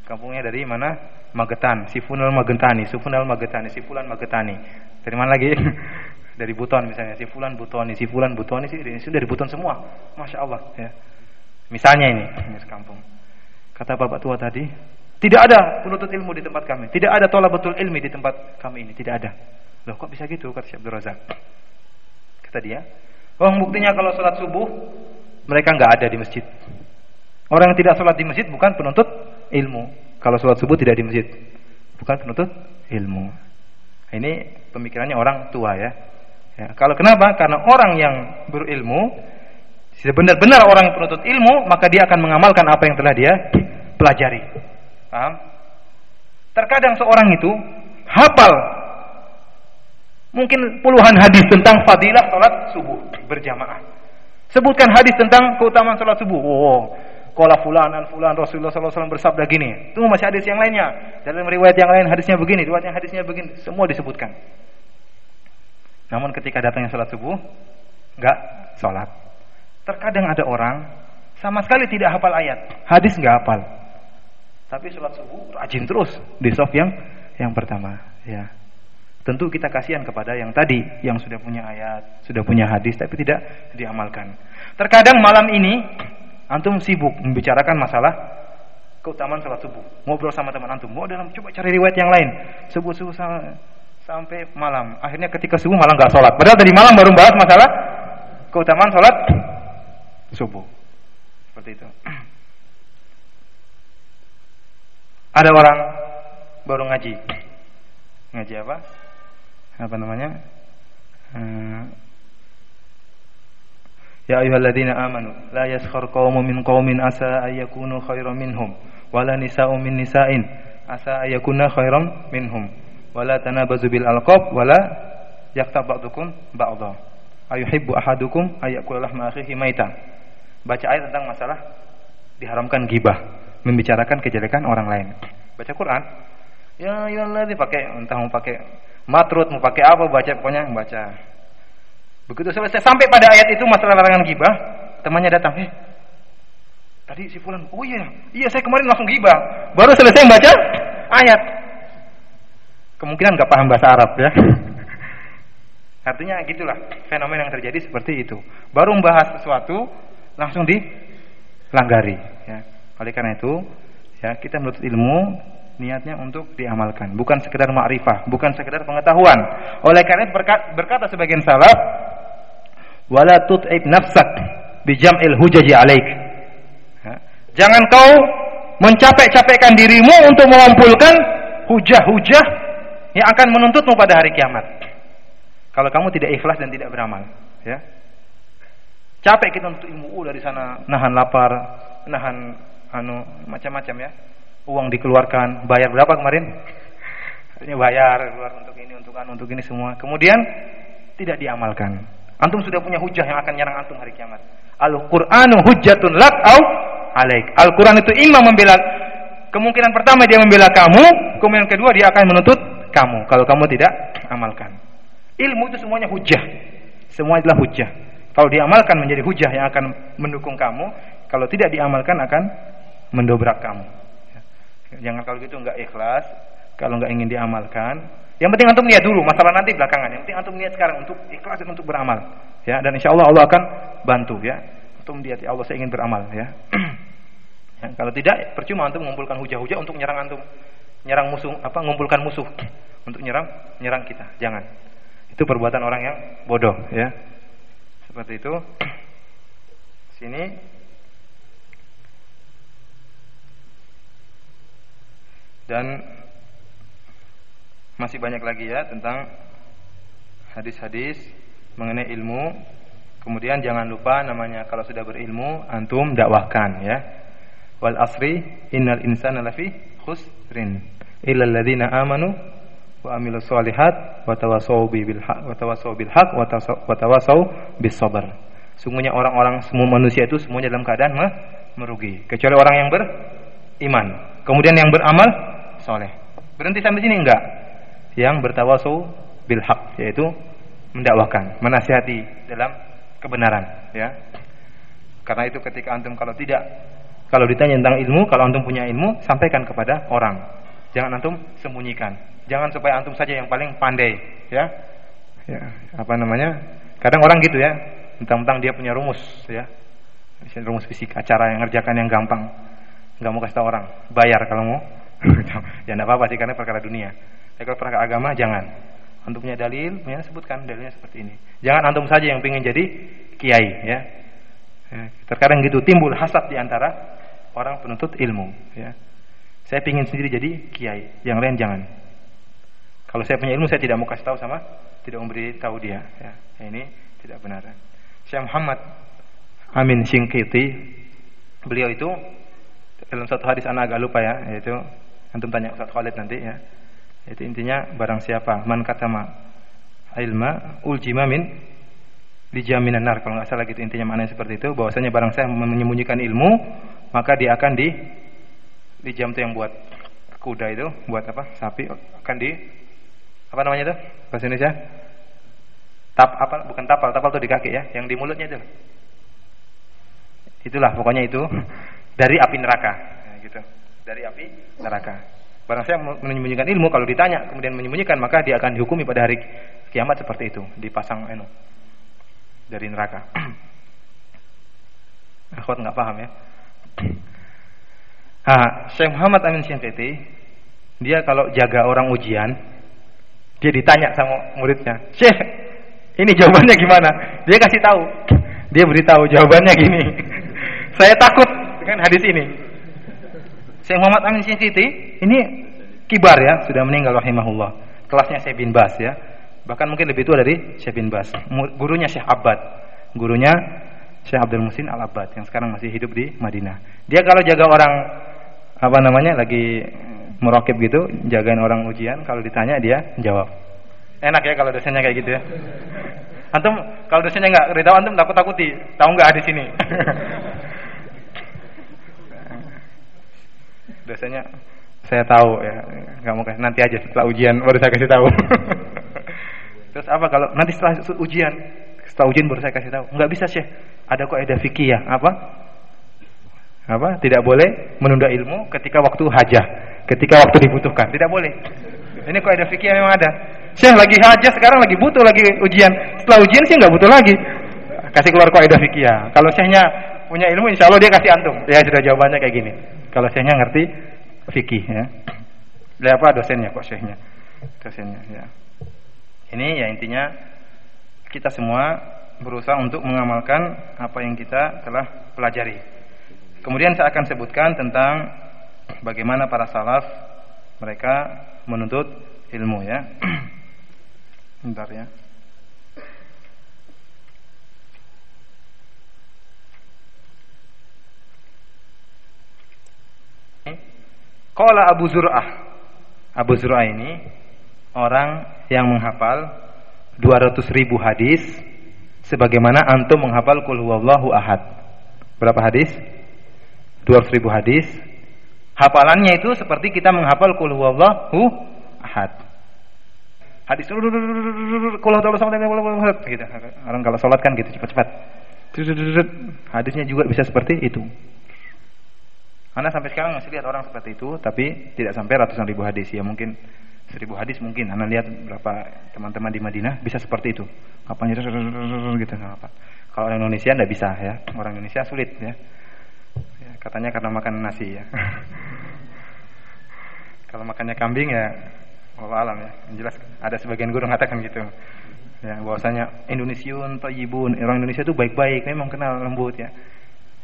Kampungnya dari mana? Magetan, si fulan Magetani, si fulan Magetani, si fulan Magetani. Dari mana lagi? dari Buton misalnya si fulan Butoni si fulan Butoni sih ini dari Buton semua masya Allah ya misalnya ini ini sekampung kata bapak tua tadi tidak ada penuntut ilmu di tempat kami. Tidak ada tolak betul ilmi di tempat kami ini. Tidak ada. Loh kok bisa gitu? Kata Syekh Abdul Razak. Kata dia oh buktinya kalau sholat subuh mereka nggak ada di masjid. Orang yang tidak sholat di masjid bukan penuntut ilmu. Kalau sholat subuh tidak di masjid bukan penuntut ilmu. Ini pemikirannya orang tua ya. Ya, kalau kenapa? Karena orang yang berilmu, sebenar-benar orang penuntut ilmu, maka dia akan mengamalkan apa yang telah dia pelajari. Paham? Terkadang seorang itu hafal mungkin puluhan hadis tentang fadilah salat subuh berjamaah. Sebutkan hadis tentang keutamaan salat subuh. Oh, Qala fulan an fulan Rasulullah SAW bersabda gini. Itu masih hadis yang lainnya. Dalam riwayat yang lain hadisnya begini, riwayat yang hadisnya begini, semua disebutkan. Namun ketika datangnya sholat subuh, nggak sholat. Terkadang ada orang sama sekali tidak hafal ayat, hadis nggak hafal. Tapi sholat subuh rajin terus di soft yang yang pertama. Ya, tentu kita kasihan kepada yang tadi yang sudah punya ayat, sudah punya hadis, tapi tidak diamalkan. Terkadang malam ini antum sibuk membicarakan masalah keutamaan sholat subuh. Ngobrol sama teman antum, mau dalam coba cari riwayat yang lain. Subuh subuh sama sampai malam. Akhirnya ketika subuh malah nggak sholat. Padahal tadi malam baru bahas masalah keutamaan sholat subuh. Seperti itu. Ada orang baru ngaji. Ngaji apa? Apa namanya? Eh, ya ayyuhalladzina amanu la yaskhar qaumun min qaumin asa ayyakunu khairan minhum wala nisa'un min nisa'in asa ayyakuna khairan minhum wala tanabazu bil alqab wala yaktab ba'dukum ba'dha ayuhibbu ahadukum ayakula lahma akhihi maitan baca ayat tentang masalah diharamkan gibah membicarakan kejelekan orang lain baca Quran ya ya pakai entah mau pakai matrut mau pakai apa baca pokoknya baca begitu selesai sampai pada ayat itu masalah larangan gibah temannya datang eh tadi si fulan oh iya iya saya kemarin langsung gibah baru selesai baca ayat kemungkinan nggak paham bahasa Arab ya. Artinya gitulah fenomena yang terjadi seperti itu. Baru membahas sesuatu langsung dilanggari. Ya. Oleh karena itu, ya kita menurut ilmu niatnya untuk diamalkan, bukan sekedar ma'rifah, bukan sekedar pengetahuan. Oleh karena itu berkata sebagian salaf, wala tut'ib nafsak bijam'il hujaji alaik. Ya. Jangan kau mencapek-capekkan dirimu untuk mengumpulkan hujah-hujah yang akan menuntutmu pada hari kiamat. Kalau kamu tidak ikhlas dan tidak beramal, ya. Capek kita untuk ilmu uh, dari sana nahan lapar, nahan anu macam-macam ya. Uang dikeluarkan, bayar berapa kemarin? Ini bayar keluar untuk ini, untuk anu, untuk ini semua. Kemudian tidak diamalkan. Antum sudah punya hujah yang akan nyerang antum hari kiamat. Al-Qur'anu hujjatun lak au alaik. Al-Qur'an itu imam membela kemungkinan pertama dia membela kamu, kemudian kedua dia akan menuntut kamu kalau kamu tidak amalkan. Ilmu itu semuanya hujah. Semua adalah hujah. Kalau diamalkan menjadi hujah yang akan mendukung kamu, Kalau tidak diamalkan akan mendobrak kamu. Ya. Jangan kalau gitu nggak ikhlas, kalau nggak ingin diamalkan. Yang penting antum niat dulu, masalah nanti belakangan. Yang penting antum niat sekarang untuk ikhlas dan untuk beramal. Ya, dan insya Allah Allah akan bantu ya. Antum niat ya Allah saya ingin beramal ya. ya kalau tidak percuma antum mengumpulkan hujah-hujah untuk nyerang antum, nyerang musuh apa mengumpulkan musuh untuk nyerang nyerang kita. Jangan. Itu perbuatan orang yang bodoh ya. Seperti itu. Sini dan masih banyak lagi ya tentang hadis-hadis mengenai ilmu. Kemudian jangan lupa namanya kalau sudah berilmu antum dakwahkan ya. Wal asri innal insana lafi khusrin illa alladziina amanu wa amilus solihat wa tawassaw bil haq wa tawassaw bil haq wa tawassaw bis. Sungguhnya orang-orang semua manusia itu semuanya dalam keadaan merugi kecuali orang yang beriman. Kemudian yang beramal soleh. Berhenti sampai sini enggak? Yang bertawasau bil haq yaitu mendakwakan, menasihati dalam kebenaran, ya. Karena itu ketika antum kalau tidak kalau ditanya tentang ilmu, kalau antum punya ilmu, sampaikan kepada orang. Jangan antum sembunyikan. Jangan supaya antum saja yang paling pandai, ya. Ya, apa namanya? Kadang orang gitu ya, mentang-mentang dia punya rumus, ya. Rumus fisika, cara yang ngerjakan yang gampang. Enggak mau kasih tahu orang, bayar kalau mau ya tidak apa-apa sih karena perkara dunia. Tapi kalau perkara agama jangan. Untuk punya dalil, ya sebutkan dalilnya seperti ini. Jangan antum saja yang ingin jadi kiai, ya. ya. Terkadang gitu timbul hasad di antara orang penuntut ilmu, ya. Saya ingin sendiri jadi kiai, yang lain jangan. Kalau saya punya ilmu saya tidak mau kasih tahu sama, tidak memberi tahu dia, ya. ya ini tidak benar. Syekh Muhammad Amin Singkiti, beliau itu dalam satu hadis anak agak lupa ya, yaitu Antum tanya Ustaz Khalid nanti ya. Itu intinya barang siapa man katama ilma uljima min dijaminan nar. Kalau nggak salah gitu intinya maknanya seperti itu. Bahwasanya barang saya menyembunyikan ilmu maka dia akan di di jam itu yang buat kuda itu buat apa? Sapi akan di apa namanya itu? Bahasa Indonesia? Tap apa? Bukan tapal tapal itu di kaki ya. Yang di mulutnya itu. Itulah pokoknya itu. Dari api neraka. Nah, gitu dari api neraka. Barang saya menyembunyikan ilmu kalau ditanya kemudian menyembunyikan maka dia akan dihukumi pada hari kiamat seperti itu, dipasang enu dari neraka. Akhwat nggak paham ya. Ah, Syekh Muhammad Amin Syekh dia kalau jaga orang ujian, dia ditanya sama muridnya, "Syekh, ini jawabannya gimana?" Dia kasih tahu. Dia beritahu jawabannya gini. Saya takut dengan hadis ini. Syekh Muhammad Amin Siti ini kibar ya, sudah meninggal rahimahullah. Kelasnya Syekh bin Bas ya. Bahkan mungkin lebih tua dari Syekh bin Bas. Gurunya Syekh Abbad. Gurunya Syekh Abdul Musin Al-Abbad yang sekarang masih hidup di Madinah. Dia kalau jaga orang apa namanya lagi merakib gitu, jagain orang ujian, kalau ditanya dia jawab. Enak ya kalau dosennya kayak gitu ya. Antum kalau dosennya nggak beritahu antum takut-takuti. Tahu nggak di sini? Biasanya saya tahu ya, nggak mau kasih nanti aja setelah ujian baru saya kasih tahu. Terus apa kalau nanti setelah ujian, setelah ujian baru saya kasih tahu? Nggak bisa sih. Ada kok ada fikih ya? Apa? Apa? Tidak boleh menunda ilmu ketika waktu hajah, ketika waktu dibutuhkan. Tidak boleh. Ini kok ada fikih memang ada. Syekh lagi hajah sekarang lagi butuh lagi ujian. Setelah ujian sih nggak butuh lagi. Kasih keluar kok ada fikih ya. Kalau syekhnya punya ilmu, insya Allah dia kasih antum. Ya sudah jawabannya kayak gini. Kalau syekhnya ngerti fikih ya. Lihat apa dosennya kok syekhnya? Dosennya ya. Ini ya intinya kita semua berusaha untuk mengamalkan apa yang kita telah pelajari. Kemudian saya akan sebutkan tentang bagaimana para salaf mereka menuntut ilmu ya. Bentar ya. Qala Abu Zur'ah. Abu Zur'ah ini orang yang menghafal 200 ribu hadis sebagaimana antum menghafal kul huwallahu ahad. Berapa hadis? 200 ribu hadis. Hafalannya itu seperti kita menghafal kul huwallahu ahad. Hadis kul huwallahu gitu. Orang kalau salat kan gitu cepat-cepat. Hadisnya juga bisa seperti itu. Anda sampai sekarang masih lihat orang seperti itu, tapi tidak sampai ratusan ribu hadis ya mungkin seribu hadis mungkin. Anda lihat berapa teman-teman di Madinah bisa seperti itu. Kapan gitu apa. Kalau orang Indonesia tidak bisa ya. Orang Indonesia sulit ya. ya katanya karena makan nasi ya. Kalau makannya kambing ya Allah alam ya. Yang jelas ada sebagian guru mengatakan gitu. Ya, bahwasanya Indonesiun, Tayyibun, orang Indonesia itu baik-baik, memang kenal lembut ya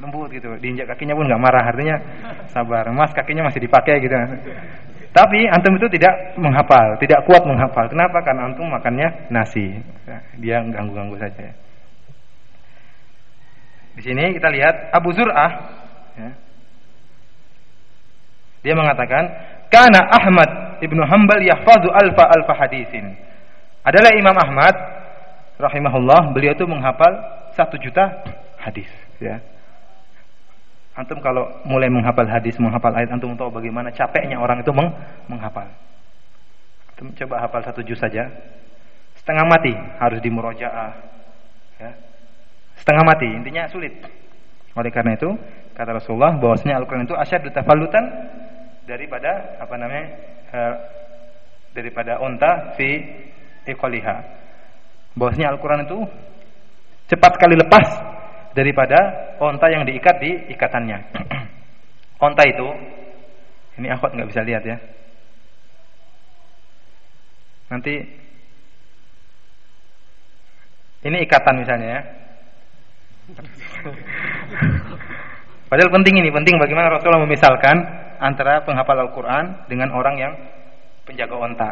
lembut gitu. Diinjak kakinya pun nggak marah artinya sabar. Mas kakinya masih dipakai gitu. Tapi antum itu tidak menghafal tidak kuat menghafal. Kenapa? Karena antum makannya nasi. Dia ganggu ganggu saja. Di sini kita lihat Abu Zur'ah ya. dia mengatakan karena Ahmad ibnu Hambal yahfadu alfa alfa hadisin. Adalah Imam Ahmad rahimahullah beliau itu menghafal satu juta hadis ya Antum kalau mulai menghafal hadis, menghafal ayat, antum tahu bagaimana capeknya orang itu meng menghafal. Antum coba hafal satu juz saja, setengah mati harus dimurojaah, ya. setengah mati, intinya sulit. Oleh karena itu kata Rasulullah bahwasanya Al-Quran itu asyad tafallutan daripada apa namanya uh, daripada onta fi iqaliha. Bahwasanya Al-Quran itu cepat sekali lepas daripada onta yang diikat di ikatannya. onta itu, ini akhwat nggak bisa lihat ya. Nanti ini ikatan misalnya ya. Padahal penting ini, penting bagaimana Rasulullah memisalkan antara penghafal Al-Quran dengan orang yang penjaga onta.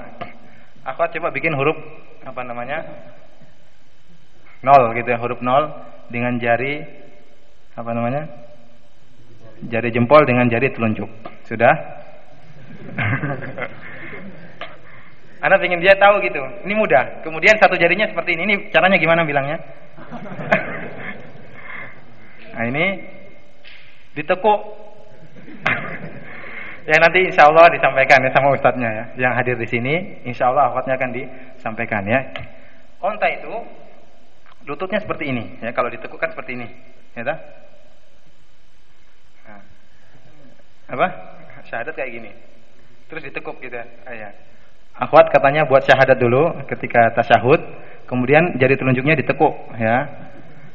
Akhwat coba bikin huruf apa namanya nol gitu ya, huruf nol dengan jari apa namanya? Jari jempol dengan jari telunjuk. Sudah? Anda ingin dia tahu gitu. Ini mudah. Kemudian satu jarinya seperti ini. Ini caranya gimana bilangnya? nah ini ditekuk. ya nanti insya Allah disampaikan ya sama ustadznya ya. Yang hadir di sini, insya Allah akan disampaikan ya. Onta itu lututnya seperti ini ya kalau ditekukkan seperti ini ya tak? Nah. apa? Syahadat kayak gini. Terus ditekuk gitu ah, ya. Akhwat katanya buat syahadat dulu ketika tasyahud kemudian jari telunjuknya ditekuk ya.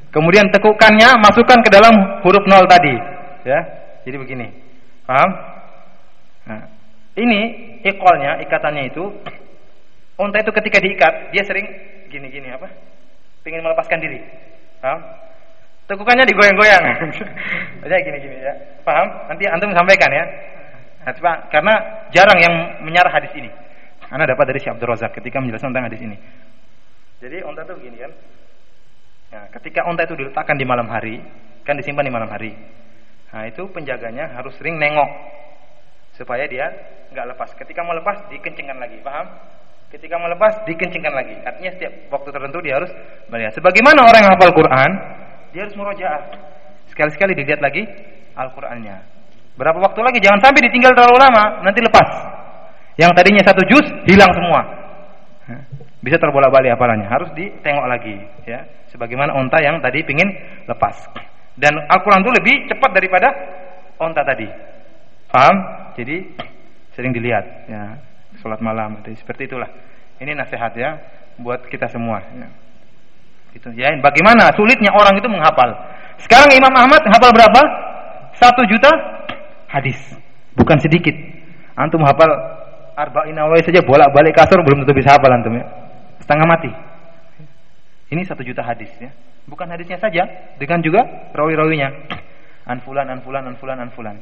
Kemudian tekukannya masukkan ke dalam huruf nol tadi ya. Jadi begini paham? Nah, ini ikolnya ikatannya itu unta itu ketika diikat dia sering gini-gini apa ingin melepaskan diri. Paham? Tekukannya digoyang-goyang. Aja gini-gini ya. Paham? Nanti antum sampaikan ya. Nah, coba, karena jarang yang menyarah hadis ini. Anda dapat dari Syekh Abdul Razak ketika menjelaskan tentang hadis ini. Jadi onta itu begini kan. Nah, ketika onta itu diletakkan di malam hari, kan disimpan di malam hari. Nah, itu penjaganya harus sering nengok supaya dia nggak lepas. Ketika mau lepas dikencengkan lagi, paham? Ketika melepas dikencingkan lagi. Artinya setiap waktu tertentu dia harus melihat. Sebagaimana orang yang hafal Quran, dia harus murojaah. Sekali-sekali dilihat lagi Al-Qur'annya. Berapa waktu lagi? Jangan sampai ditinggal terlalu lama, nanti lepas. Yang tadinya satu juz hilang semua. Bisa terbolak-balik hafalannya. Harus ditengok lagi, ya. Sebagaimana onta yang tadi pingin lepas. Dan Al-Quran itu lebih cepat daripada onta tadi. Paham? Jadi sering dilihat, ya sholat malam. Seperti itulah. Ini nasihat ya buat kita semua. Ya. itu. Ya bagaimana sulitnya orang itu menghafal? Sekarang Imam Ahmad hafal berapa? Satu juta hadis. Bukan sedikit. Antum hafal arba'in awal saja bolak-balik kasur belum tentu bisa hafal antum ya. Setengah mati. Ini satu juta hadis ya. Bukan hadisnya saja dengan juga rawi-rawinya. Anfulan anfulan anfulan anfulan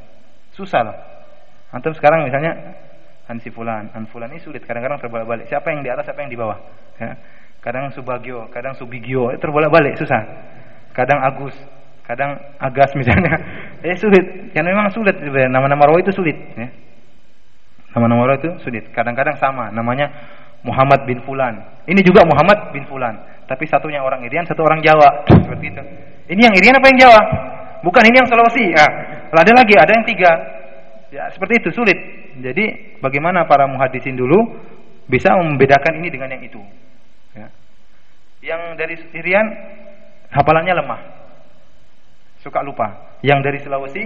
susah loh. Antum sekarang misalnya ansi fulan, an fulan ini sulit kadang-kadang terbolak-balik. Siapa yang di atas, siapa yang di bawah? Ya. Kadang Subagio, kadang Subigio, terbolak-balik susah. Kadang Agus, kadang Agas misalnya. Eh sulit, kan memang sulit nama-nama rawi itu sulit ya. Nama-nama rawi itu sulit. Kadang-kadang sama, namanya Muhammad bin Fulan. Ini juga Muhammad bin Fulan, tapi satunya orang Irian, satu orang Jawa. Seperti itu. Ini yang Irian apa yang Jawa? Bukan ini yang Sulawesi. Ya. Ada lagi, ada yang tiga. Ya, seperti itu sulit. Jadi bagaimana para muhadisin dulu bisa membedakan ini dengan yang itu. Ya. Yang dari Syrian hafalannya lemah. suka lupa. Yang dari Sulawesi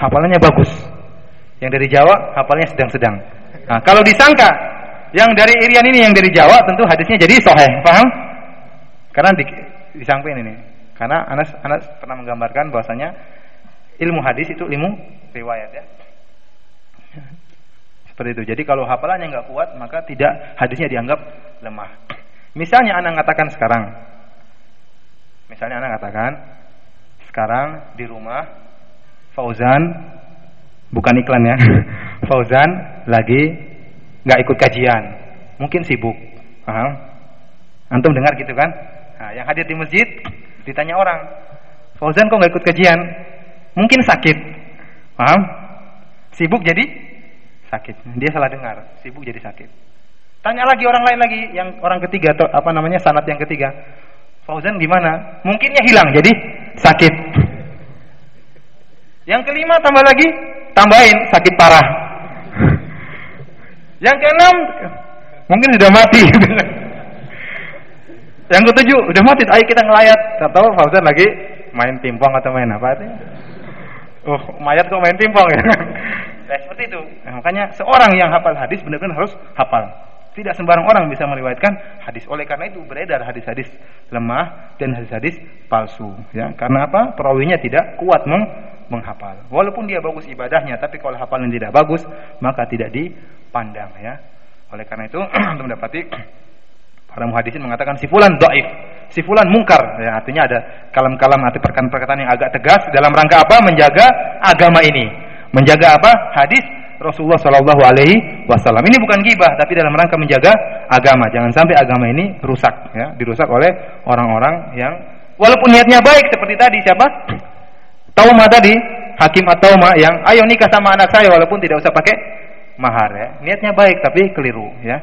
hafalannya bagus. Yang dari Jawa hafalnya sedang-sedang. Nah, kalau disangka yang dari Irian ini yang dari Jawa tentu hadisnya jadi soheh, paham? Karena di, disangkain ini. Karena Anas Anas pernah menggambarkan bahwasanya ilmu hadis itu ilmu riwayat ya. Seperti itu. Jadi kalau hafalannya nggak kuat, maka tidak hadisnya dianggap lemah. Misalnya anak katakan sekarang, misalnya anak katakan sekarang di rumah Fauzan bukan iklan ya, Fauzan lagi nggak ikut kajian, mungkin sibuk. Paham? Antum dengar gitu kan? Nah, yang hadir di masjid ditanya orang, Fauzan kok nggak ikut kajian? Mungkin sakit. Paham? Sibuk jadi sakit. Dia salah dengar, sibuk jadi sakit. Tanya lagi orang lain lagi, yang orang ketiga atau apa namanya sanat yang ketiga. Fauzan gimana? Mungkinnya hilang jadi sakit. Yang kelima tambah lagi, tambahin sakit parah. Yang keenam mungkin sudah mati. Yang ketujuh udah mati, ayo kita ngelayat. Tahu Fauzan lagi main timpong atau main apa itu? Oh, mayat kok main timpong ya? Nah, seperti itu. Nah, makanya seorang yang hafal hadis benar-benar harus hafal. Tidak sembarang orang bisa meriwayatkan hadis. Oleh karena itu beredar hadis-hadis lemah dan hadis-hadis palsu. Ya, karena apa? Perawinya tidak kuat meng menghafal. Walaupun dia bagus ibadahnya, tapi kalau hafalan tidak bagus, maka tidak dipandang. Ya. Oleh karena itu, untuk mendapati para muhadisin mengatakan si fulan dhaif, si fulan mungkar. Ya, artinya ada kalam-kalam atau perkataan-perkataan yang agak tegas dalam rangka apa? Menjaga agama ini. Menjaga apa? Hadis Rasulullah Shallallahu Alaihi Wasallam. Ini bukan gibah, tapi dalam rangka menjaga agama. Jangan sampai agama ini rusak, ya, dirusak oleh orang-orang yang walaupun niatnya baik seperti tadi siapa? Tauma tadi, hakim atau ma yang ayo nikah sama anak saya walaupun tidak usah pakai mahar ya. Niatnya baik tapi keliru ya.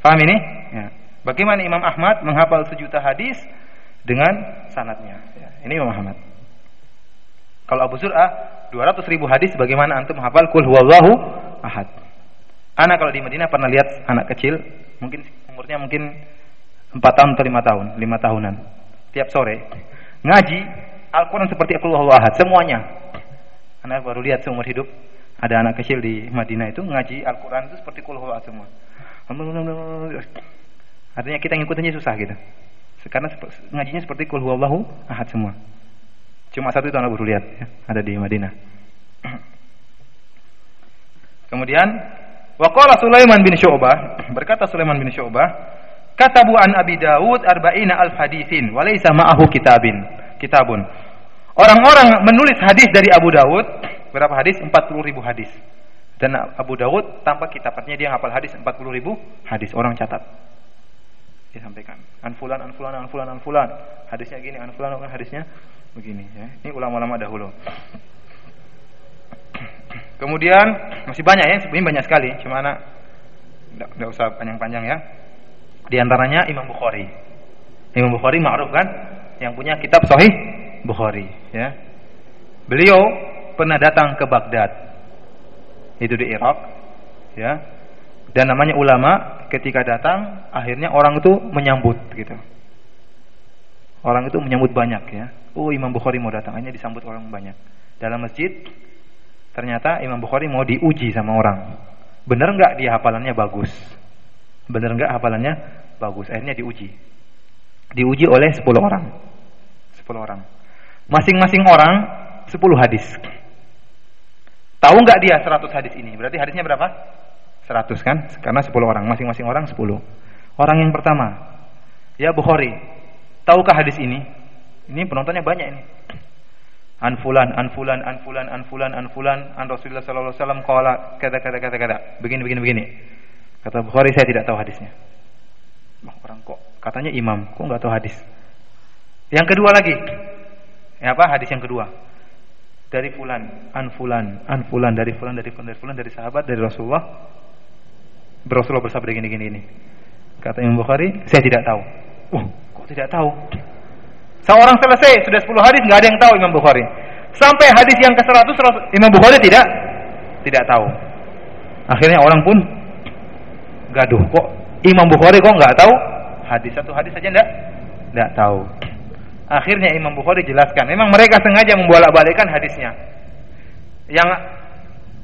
Paham ini? Ya. Bagaimana Imam Ahmad menghafal sejuta hadis dengan sanatnya? Ya. Ini Imam Ahmad. Kalau Abu Zur'ah 200 ribu hadis bagaimana antum hafal kul huwallahu ahad. Anak kalau di Madinah pernah lihat anak kecil, mungkin umurnya mungkin 4 tahun atau 5 tahun, 5 tahunan. Tiap sore ngaji Al-Qur'an seperti kul huwallahu ahad semuanya. Anak baru lihat seumur hidup ada anak kecil di Madinah itu ngaji Al-Qur'an itu seperti kul huwallahu ahad semua. Artinya kita ngikutinnya susah gitu. Karena ngajinya seperti kul huwallahu ahad semua. Cuma satu itu anak baru lihat ya, ada di Madinah. Kemudian waqala Sulaiman bin Syu'bah, berkata Sulaiman bin Syu'bah, katabu an Abi Dawud arba'ina alf haditsin wa ma'ahu kitabin, kitabun. Orang-orang menulis hadis dari Abu Dawud, berapa hadis? 40 ribu hadis. Dan Abu Dawud tanpa kitabnya dia hafal hadis 40 ribu hadis, orang catat. Disampaikan. Anfulan, anfulan, anfulan, anfulan. Hadisnya gini, anfulan, hadisnya begini ya. Ini ulama-ulama dahulu. Kemudian masih banyak ya, sebenarnya banyak sekali, cuma anak tidak usah panjang-panjang ya. Di antaranya Imam Bukhari. Imam Bukhari ma'ruf kan yang punya kitab Sahih Bukhari ya. Beliau pernah datang ke Baghdad. Itu di Irak ya. Dan namanya ulama ketika datang akhirnya orang itu menyambut gitu. Orang itu menyambut banyak ya. Oh Imam Bukhari mau datang, hanya disambut orang banyak. Dalam masjid ternyata Imam Bukhari mau diuji sama orang. Benar nggak dia hafalannya bagus? Benar nggak hafalannya bagus? Akhirnya diuji. Diuji oleh 10 orang. 10 orang. Masing-masing orang 10 hadis. Tahu nggak dia 100 hadis ini? Berarti hadisnya berapa? 100 kan? Karena 10 orang, masing-masing orang 10. Orang yang pertama, ya Bukhari, Tahukah hadis ini? Ini penontonnya banyak ini. Anfulan, anfulan, anfulan, anfulan, anfulan, an Rasulullah sallallahu alaihi wasallam qala kata kata kata kata. Begini begini begini. Kata Bukhari saya tidak tahu hadisnya. Wah, orang kok katanya imam, kok nggak tahu hadis. Yang kedua lagi. Ya apa hadis yang kedua? Dari fulan, anfulan, anfulan dari fulan, dari fulan, dari fulan, dari sahabat, dari Rasulullah. Rasulullah bersabda gini gini ini. Kata Imam Bukhari, saya tidak tahu. Uh, tidak tahu. Seorang selesai sudah 10 hadis nggak ada yang tahu Imam Bukhari. Sampai hadis yang ke-100 Imam Bukhari tidak tidak tahu. Akhirnya orang pun gaduh. Kok Imam Bukhari kok nggak tahu hadis satu hadis saja enggak enggak tahu. Akhirnya Imam Bukhari jelaskan, memang mereka sengaja membolak-balikkan hadisnya. Yang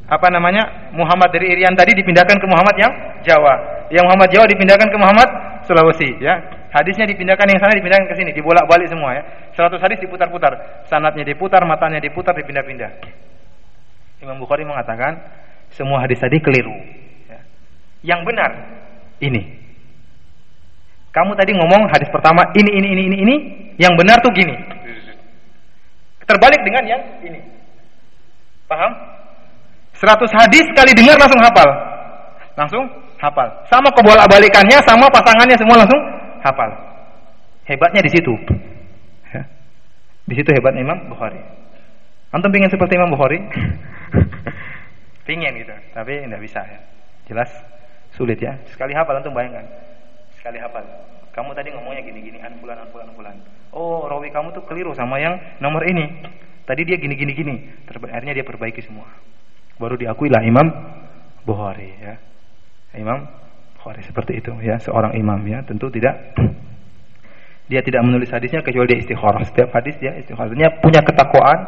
apa namanya? Muhammad dari Irian tadi dipindahkan ke Muhammad yang Jawa. Yang Muhammad Jawa dipindahkan ke Muhammad Sulawesi, ya. Hadisnya dipindahkan yang sana dipindahkan ke sini, dibolak-balik semua ya. 100 hadis diputar-putar, sanatnya diputar, matanya diputar, dipindah-pindah. Imam Bukhari mengatakan semua hadis tadi keliru. Ya. Yang benar ini. Kamu tadi ngomong hadis pertama ini ini ini ini ini, yang benar tuh gini. Terbalik dengan yang ini. Paham? 100 hadis kali dengar langsung hafal. Langsung hafal. Sama kebolak-balikannya sama pasangannya semua langsung hafal. Hebatnya di situ. Ya. Di situ hebat Imam Bukhari. Antum ingin seperti Imam Bukhari? Pingin gitu, tapi tidak bisa ya. Jelas sulit ya. Sekali hafal antum bayangkan. Sekali hafal. Kamu tadi ngomongnya gini-gini, anfulan, anfulan, anfulan. Oh, rawi kamu tuh keliru sama yang nomor ini. Tadi dia gini-gini gini. Akhirnya dia perbaiki semua. Baru diakui lah Imam Bukhari ya. Imam Bukhari seperti itu ya, seorang imam ya. Tentu tidak dia tidak menulis hadisnya kecuali dia istikharah. Setiap hadis dia istikharah. Dia punya ketakwaan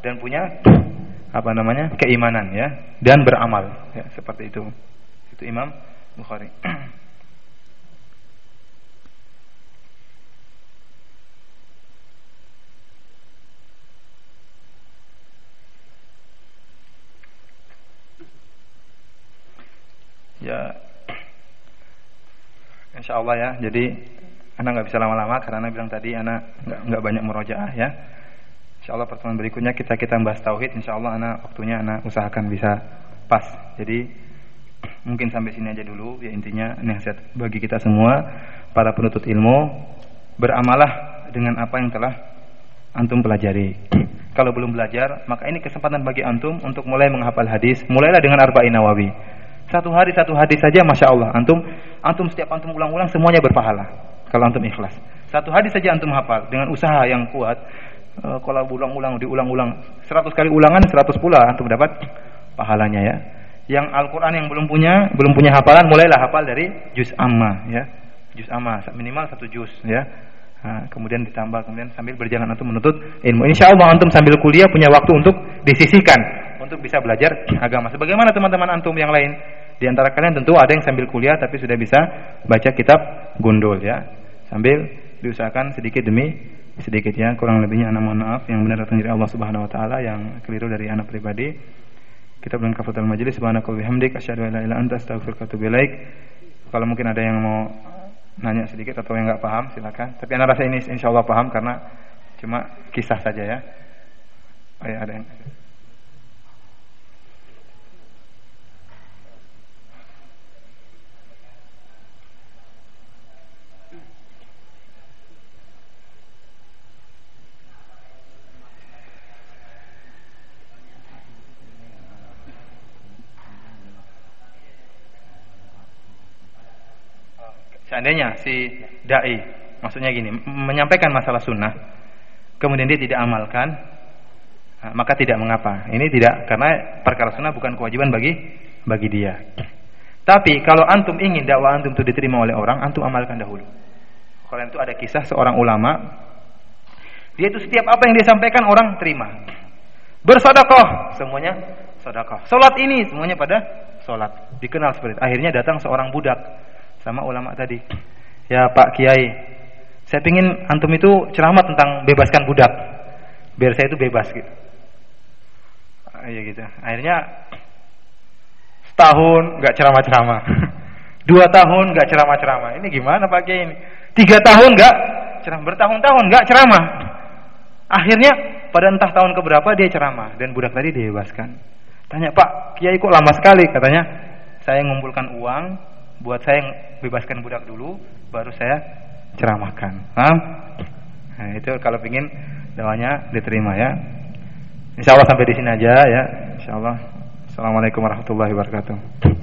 dan punya apa namanya? keimanan ya dan beramal ya, seperti itu. Itu Imam Bukhari. Ya, insya Allah ya. Jadi anak nggak bisa lama-lama karena anak bilang tadi anak nggak nggak banyak murojaah ya. Insya Allah pertemuan berikutnya kita kita bahas tauhid. Insya Allah anak waktunya anak usahakan bisa pas. Jadi mungkin sampai sini aja dulu. Ya intinya nasihat bagi kita semua para penuntut ilmu beramalah dengan apa yang telah antum pelajari. Kalau belum belajar, maka ini kesempatan bagi antum untuk mulai menghafal hadis. Mulailah dengan arba'in nawawi. Satu hari satu hadis saja Masya Allah. Antum antum setiap antum ulang-ulang semuanya berpahala. Kalau antum ikhlas. Satu hadis saja antum hafal Dengan usaha yang kuat uh, Kalau ulang-ulang diulang-ulang Seratus kali ulangan seratus pula antum dapat pahalanya ya. Yang Al-Quran yang belum punya Belum punya hafalan mulailah hafal dari Juz Amma ya. Juz Amma minimal satu juz ya. Nah, kemudian ditambah kemudian sambil berjalan antum menuntut ilmu. Insya Allah antum sambil kuliah punya waktu untuk disisihkan untuk bisa belajar agama. Sebagaimana teman-teman antum yang lain di antara kalian tentu ada yang sambil kuliah tapi sudah bisa baca kitab gundul ya. Sambil diusahakan sedikit demi sedikit ya. Kurang lebihnya anak mohon maaf yang benar datang dari Allah Subhanahu wa taala yang keliru dari anak pribadi. Kita belum kafatul majelis subhanaka wa bihamdik asyhadu an la ilaha anta astaghfiruka wa. Kalau mungkin ada yang mau nanya sedikit atau yang nggak paham silakan. Tapi anak rasa ini insya Allah paham karena cuma kisah saja ya. Oh ya ada yang Seandainya si dai, maksudnya gini, menyampaikan masalah sunnah, kemudian dia tidak amalkan, nah, maka tidak mengapa. Ini tidak karena perkara sunnah bukan kewajiban bagi bagi dia. Tapi kalau antum ingin dakwah antum itu diterima oleh orang, antum amalkan dahulu. Kalau itu ada kisah seorang ulama, dia itu setiap apa yang dia sampaikan orang terima. Bersodakoh, semuanya sodakoh. Solat ini semuanya pada solat. Dikenal seperti itu. Akhirnya datang seorang budak sama ulama tadi. Ya Pak Kiai, saya ingin antum itu ceramah tentang bebaskan budak. Biar saya itu bebas gitu. Ah, iya gitu. Akhirnya setahun nggak ceramah-ceramah. Dua tahun nggak ceramah-ceramah. Ini gimana Pak Kiai ini? Tiga tahun nggak ceramah, bertahun-tahun nggak ceramah. Akhirnya pada entah tahun keberapa dia ceramah dan budak tadi dibebaskan. Tanya Pak Kiai kok lama sekali? Katanya saya ngumpulkan uang buat saya yang bebaskan budak dulu baru saya ceramahkan. Nah, itu kalau ingin doanya diterima ya. Insya Allah sampai di sini aja ya. Insya Allah Assalamualaikum warahmatullahi wabarakatuh